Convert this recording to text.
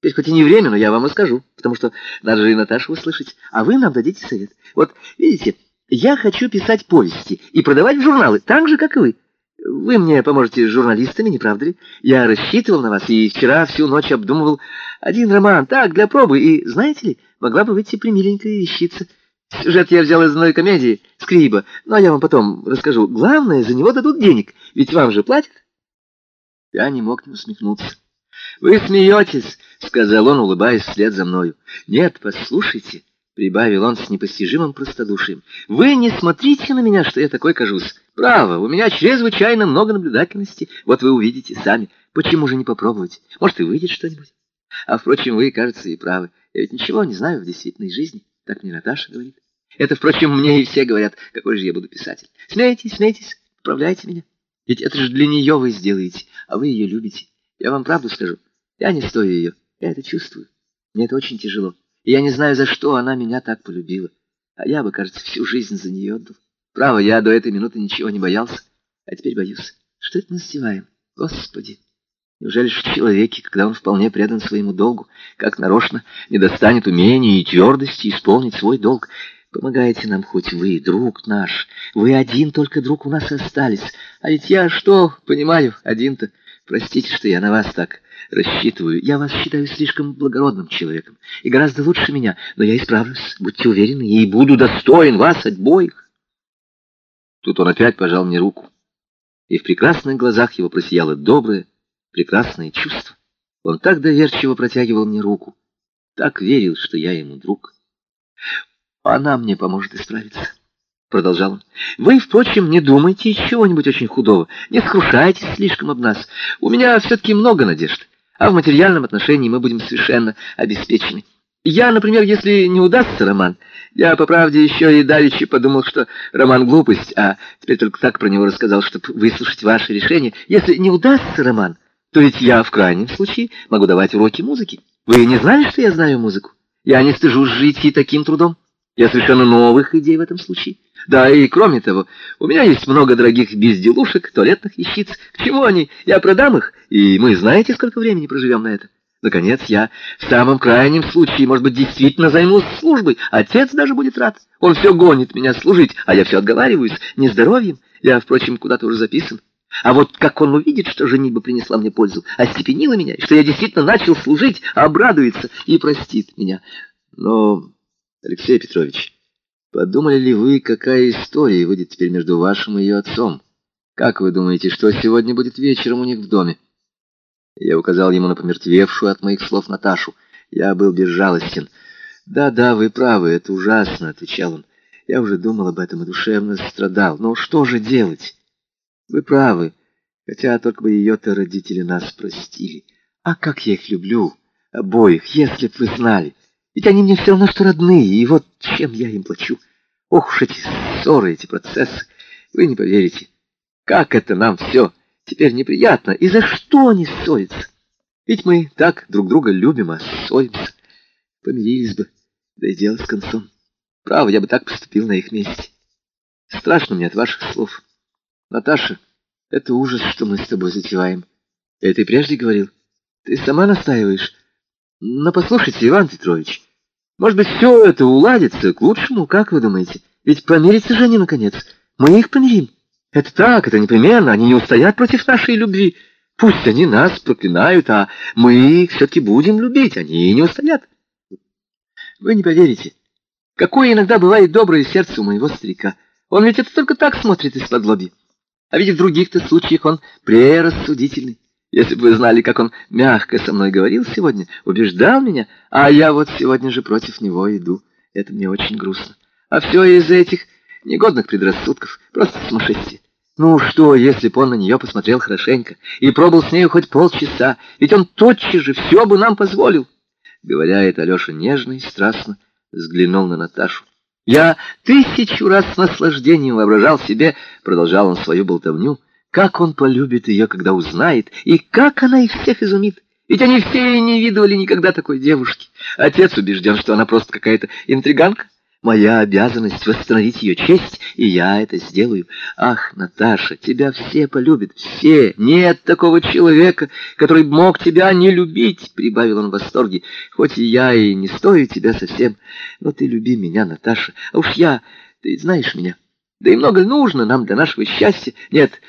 Теперь хоть и не время, но я вам расскажу, потому что надо же и Наташу услышать, а вы нам дадите совет. Вот, видите, я хочу писать повести и продавать в журналы, так же, как и вы. Вы мне поможете с журналистами, не правда ли? Я рассчитывал на вас и вчера всю ночь обдумывал один роман, так, для пробы, и, знаете ли, могла бы выйти примиленькая вещица. Сюжет я взял из одной комедии, Скриба, но я вам потом расскажу. Главное, за него дадут денег, ведь вам же платят. Я не мог не усмехнуться. «Вы смеетесь», — сказал он, улыбаясь вслед за мною. «Нет, послушайте», — прибавил он с непостижимым простодушием. «Вы не смотрите на меня, что я такой кажусь. Право, у меня чрезвычайно много наблюдательности. Вот вы увидите сами. Почему же не попробовать? Может, и выйдет что-нибудь. А, впрочем, вы, кажется, и правы. Я ведь ничего не знаю в действительной жизни. Так мне Наташа говорит. Это, впрочем, мне и все говорят, какой же я буду писатель. Смейтесь, смейтесь, поправляйте меня. Ведь это же для нее вы сделаете, а вы ее любите. Я вам правду скажу. Я не стою ее. Я это чувствую. Мне это очень тяжело. И я не знаю, за что она меня так полюбила. А я бы, кажется, всю жизнь за нее отдал. Право, я до этой минуты ничего не боялся. А теперь боюсь. Что это мы снимаем? Господи! Неужели же в человеке, когда он вполне предан своему долгу, как нарочно, не достанет умения и твердости исполнить свой долг? Помогайте нам хоть вы, друг наш. Вы один только друг у нас остались. А ведь я что, понимаю, один-то... Простите, что я на вас так рассчитываю. Я вас считаю слишком благородным человеком и гораздо лучше меня, но я исправлюсь, будьте уверены, и буду достоин вас обоих. Тут он опять пожал мне руку, и в прекрасных глазах его просияло доброе, прекрасное чувство. Он так доверчиво протягивал мне руку, так верил, что я ему друг. Она мне поможет исправиться. — продолжал он. — Вы, впрочем, не думайте чего-нибудь очень худого, не скрушайтесь слишком об нас. У меня все-таки много надежд, а в материальном отношении мы будем совершенно обеспечены. Я, например, если не удастся роман, я, по правде, еще и давеча подумал, что роман — глупость, а теперь только так про него рассказал, чтобы выслушать ваше решение. Если не удастся роман, то ведь я в крайнем случае могу давать уроки музыки. Вы не знали, что я знаю музыку? Я не стыжусь жить и таким трудом. Я совершенно новых идей в этом случае. Да, и кроме того, у меня есть много дорогих безделушек, туалетных вещиц. К чему они? Я продам их, и мы знаете, сколько времени проживем на это. Наконец, я в самом крайнем случае, может быть, действительно займусь службой. Отец даже будет рад. Он все гонит меня служить, а я все отговариваюсь. Нездоровьем. Я, впрочем, куда-то уже записан. А вот как он увидит, что женитьба принесла мне пользу, остепенила меня, что я действительно начал служить, обрадуется и простит меня. Но, Алексей Петрович... Подумали ли вы, какая история выйдет теперь между вашим и ее отцом? Как вы думаете, что сегодня будет вечером у них в доме? Я указал ему на помертвевшую от моих слов Наташу. Я был безжалостен. «Да-да, вы правы, это ужасно», — отвечал он. «Я уже думал об этом и душевно страдал. Но что же делать?» «Вы правы, хотя только бы ее-то родители нас простили. А как я их люблю, обоих, если б вы знали!» Ведь они мне все равно, что родные, и вот чем я им плачу. Ох уж эти ссоры, эти процессы, вы не поверите. Как это нам все теперь неприятно, и за что они ссорятся? Ведь мы так друг друга любим, а ссоримся. Помирились бы, да и дело с концом. Право, я бы так поступил на их месте. Страшно мне от ваших слов. Наташа, это ужас, что мы с тобой затеваем. Я ты прежде говорил. Ты сама настаиваешь. Но послушайте, Иван Петрович, может быть, все это уладится к лучшему, как вы думаете? Ведь помирятся же они, наконец. Мы их помирим. Это так, это непременно. Они не устоят против нашей любви. Пусть они нас проклинают, а мы их все-таки будем любить. Они не устоят. Вы не поверите, какое иногда бывает доброе сердце у моего старика. Он ведь это только так смотрит из-под лоби. А ведь в других-то случаях он прерассудительный. Если бы вы знали, как он мягко со мной говорил сегодня, убеждал меня, а я вот сегодня же против него иду. Это мне очень грустно. А все из-за этих негодных предрассудков, просто сумасшествие. Ну что, если бы он на нее посмотрел хорошенько и пробыл с нею хоть полчаса, ведь он тотчас же все бы нам позволил. Говоря это, Алеша нежно и страстно взглянул на Наташу. Я тысячу раз с наслаждением воображал себе, продолжал он свою болтовню, как он полюбит ее, когда узнает, и как она их всех изумит. Ведь они все не видывали никогда такой девушки. Отец убежден, что она просто какая-то интриганка. Моя обязанность восстановить ее честь, и я это сделаю. Ах, Наташа, тебя все полюбят, все. Нет такого человека, который мог тебя не любить, — прибавил он в восторге. Хоть и я и не стою тебя совсем, но ты люби меня, Наташа. А уж я, ты знаешь меня. Да и много нужно нам для нашего счастья? Нет,